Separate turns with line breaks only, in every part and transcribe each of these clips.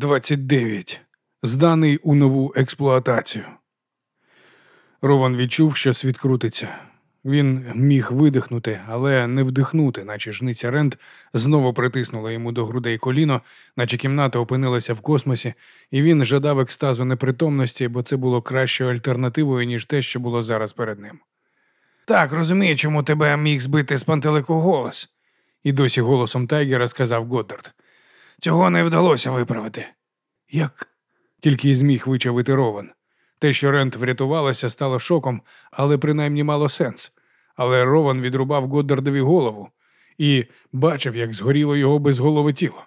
29. Зданий у нову експлуатацію. Рован відчув, що світ крутиться. Він міг видихнути, але не вдихнути, наче жниця Рент знову притиснула йому до грудей коліно, наче кімната опинилася в космосі, і він жадав екстазу непритомності, бо це було кращою альтернативою, ніж те, що було зараз перед ним. Так, розумію, чому тебе міг збити з пантелику голос, і досі голосом Тайгера сказав Годдард. Цього не вдалося виправити. Як? Тільки й зміг вичавити Рован. Те, що Рент врятувалася, стало шоком, але принаймні мало сенс. Але Рован відрубав Годдардові голову і бачив, як згоріло його безголове тіло.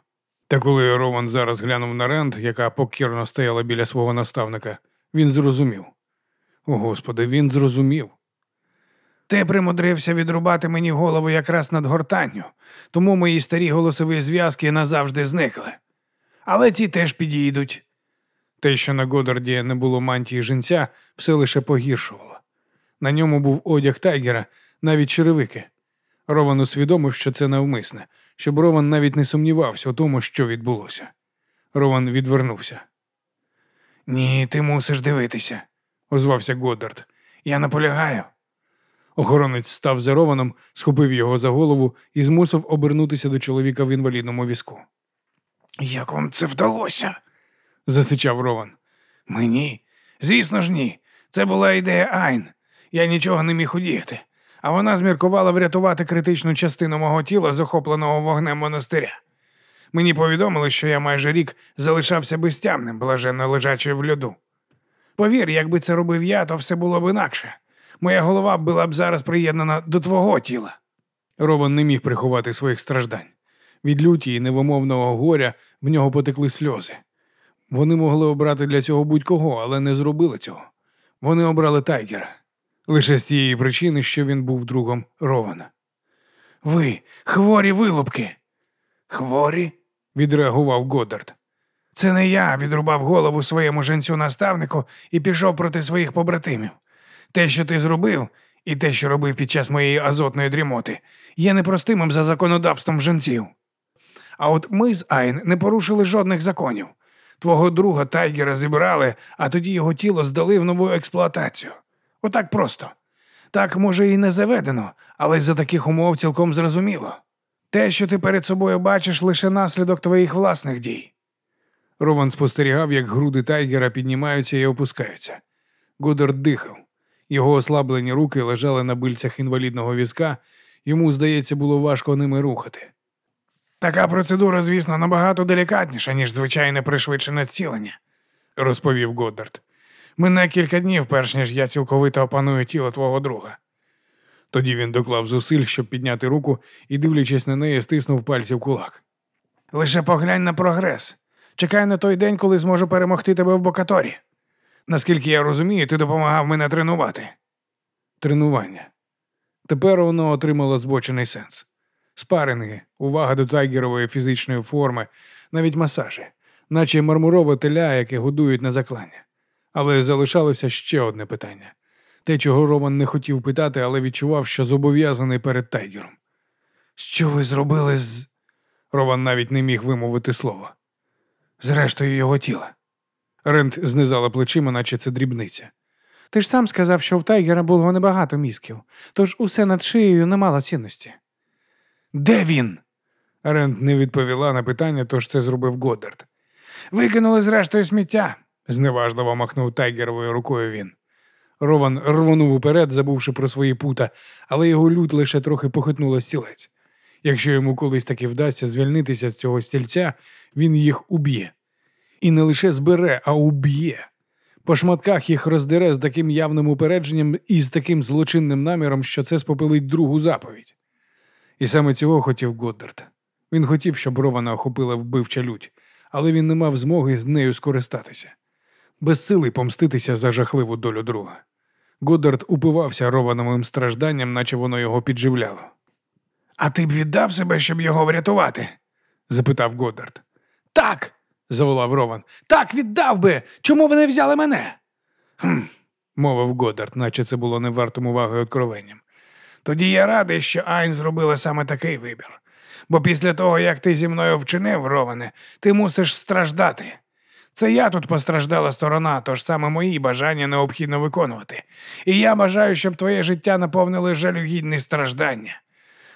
Та коли Рован зараз глянув на Рент, яка покірно стояла біля свого наставника, він зрозумів. О Господи, він зрозумів. Ти примудрився відрубати мені голову якраз над гортанню, тому мої старі голосові зв'язки назавжди зникли. Але ці теж підійдуть. Те, що на Годарді не було мантії жінця, все лише погіршувало. На ньому був одяг тайгера, навіть черевики. Рован усвідомив, що це навмисне, щоб Рован навіть не сумнівався у тому, що відбулося. Рован відвернувся. Ні, ти мусиш дивитися, озвався Годдард. Я наполягаю. Охоронець став за Рованом, схопив його за голову і змусив обернутися до чоловіка в інвалідному візку. Як вам це вдалося? засичав Рован. Мені? Звісно ж, ні. Це була ідея Айн. Я нічого не міг удіяти, а вона зміркувала врятувати критичну частину мого тіла, захопленого вогнем монастиря. Мені повідомили, що я майже рік залишався безтямним, блаженно лежачи в льоду. Повір, якби це робив я, то все було б інакше. Моя голова була б зараз приєднана до твого тіла. Рован не міг приховати своїх страждань. Від люті і невимовного горя в нього потекли сльози. Вони могли обрати для цього будь-кого, але не зробили цього. Вони обрали Тайгера лише з тієї причини, що він був другом Рована. Ви, хворі вилупки. Хворі? відреагував Годдард. Це не я відрубав голову своєму женцю наставнику і пішов проти своїх побратимів. Те, що ти зробив, і те, що робив під час моєї азотної дрімоти, є непростимим за законодавством женців. А от ми з Айн не порушили жодних законів. Твого друга Тайгера зібрали, а тоді його тіло здали в нову експлуатацію. Отак просто. Так, може, і не заведено, але за таких умов цілком зрозуміло. Те, що ти перед собою бачиш, лише наслідок твоїх власних дій. Рован спостерігав, як груди Тайгера піднімаються і опускаються. Годард дихав. Його ослаблені руки лежали на бильцях інвалідного візка, йому, здається, було важко ними рухати. Така процедура, звісно, набагато делікатніша, ніж звичайне пришвидшене зцілення, розповів Годдард. Мине кілька днів, перш ніж я цілковито опаную тіло твого друга. Тоді він доклав зусиль, щоб підняти руку і, дивлячись на неї, стиснув пальці в кулак. Лише поглянь на прогрес. Чекай на той день, коли зможу перемогти тебе в бокаторі. Наскільки я розумію, ти допомагав мене тренувати. Тренування. Тепер воно отримало збочений сенс. Спаринги, увага до тайгерової фізичної форми, навіть масажі, наче мармурове теля, яке годують на заклання. Але залишалося ще одне питання те, чого Роман не хотів питати, але відчував, що зобов'язаний перед тайгером. Що ви зробили з. Роман навіть не міг вимовити слово. Зрештою його тіла. Рент знизала плечима, наче це дрібниця. Ти ж сам сказав, що в тайгера було небагато мізків, тож усе над шиєю не мало цінності. Де він? Рент не відповіла на питання, тож це зробив Годдард. Викинули зрештою сміття, зневажливо махнув тайгеровою рукою він. Рован рвонув уперед, забувши про свої пута, але його лють лише трохи похитнула стілець. Якщо йому колись таки вдасться звільнитися з цього стільця, він їх уб'є. І не лише збере, а уб'є. По шматках їх роздере з таким явним упередженням і з таким злочинним наміром, що це спопилить другу заповідь. І саме цього хотів Годдард. Він хотів, щоб Рована охопила вбивча лють, але він не мав змоги з нею скористатися, без сили помститися за жахливу долю друга. Годдард упивався Ровановим стражданням, наче воно його підживляло. А ти б віддав себе, щоб його врятувати? запитав Годдард. Так, заволав Рован. Так, віддав би. Чому ви не взяли мене? «Хм», – мовив Годдард, наче це було не вартим уваги откровенням. Тоді я радий, що Айн зробила саме такий вибір. Бо після того, як ти зі мною вчинив, Роване, ти мусиш страждати. Це я тут постраждала сторона, тож саме мої бажання необхідно виконувати. І я бажаю, щоб твоє життя наповнили жалюгідні страждання.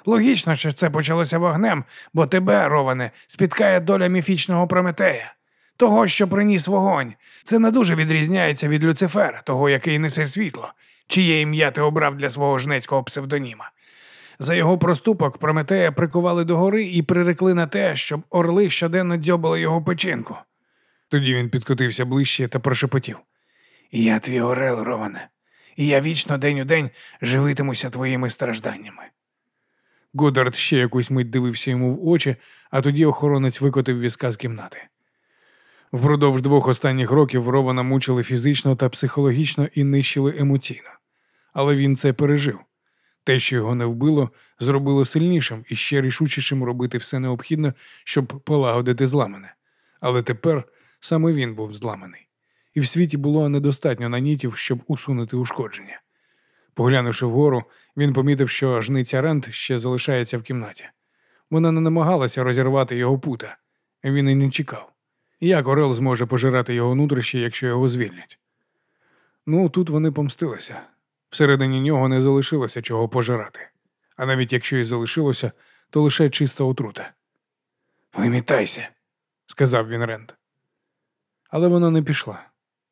Логічно, що це почалося вогнем, бо тебе, Роване, спіткає доля міфічного Прометея, того, що приніс вогонь. Це не дуже відрізняється від Люцифера, того, який несе світло, чиє ім'я ти обрав для свого жнецького псевдоніма. За його проступок Прометея прикували до гори і прирекли на те, щоб орли щоденно дзьобали його печінку. Тоді він підкотився ближче та прошепотів. Я твій орел, Роване, і я вічно день у день живитимуся твоїми стражданнями. Годард ще якусь мить дивився йому в очі, а тоді охоронець викотив візка з кімнати. Впродовж двох останніх років Рована мучили фізично та психологічно і нищили емоційно. Але він це пережив. Те, що його не вбило, зробило сильнішим і ще рішучішим робити все необхідне, щоб полагодити зламане. Але тепер саме він був зламаний. І в світі було недостатньо нанітів, щоб усунути ушкодження. Поглянувши вгору, він помітив, що жниця Рент ще залишається в кімнаті. Вона не намагалася розірвати його пута, він і не чекав. Як Орел зможе пожирати його нутрощі, якщо його звільнять? Ну, тут вони помстилися. Всередині нього не залишилося чого пожирати. А навіть якщо і залишилося, то лише чиста отрута. Вимітайся, сказав він Рент. Але вона не пішла.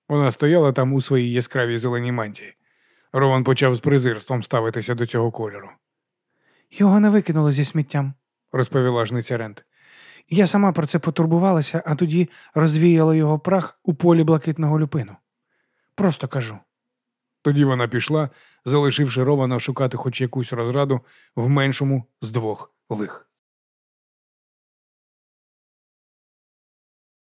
Вона стояла там у своїй яскравій зеленій мантії. Рован почав з презирством ставитися до цього кольору. Його не викинуло зі сміттям, розповіла жниця Рент. Я сама про це потурбувалася, а тоді розвіяла його прах у полі блакитного люпину. Просто кажу. Тоді вона пішла, залишивши Рована шукати хоч якусь розраду в меншому з двох лих.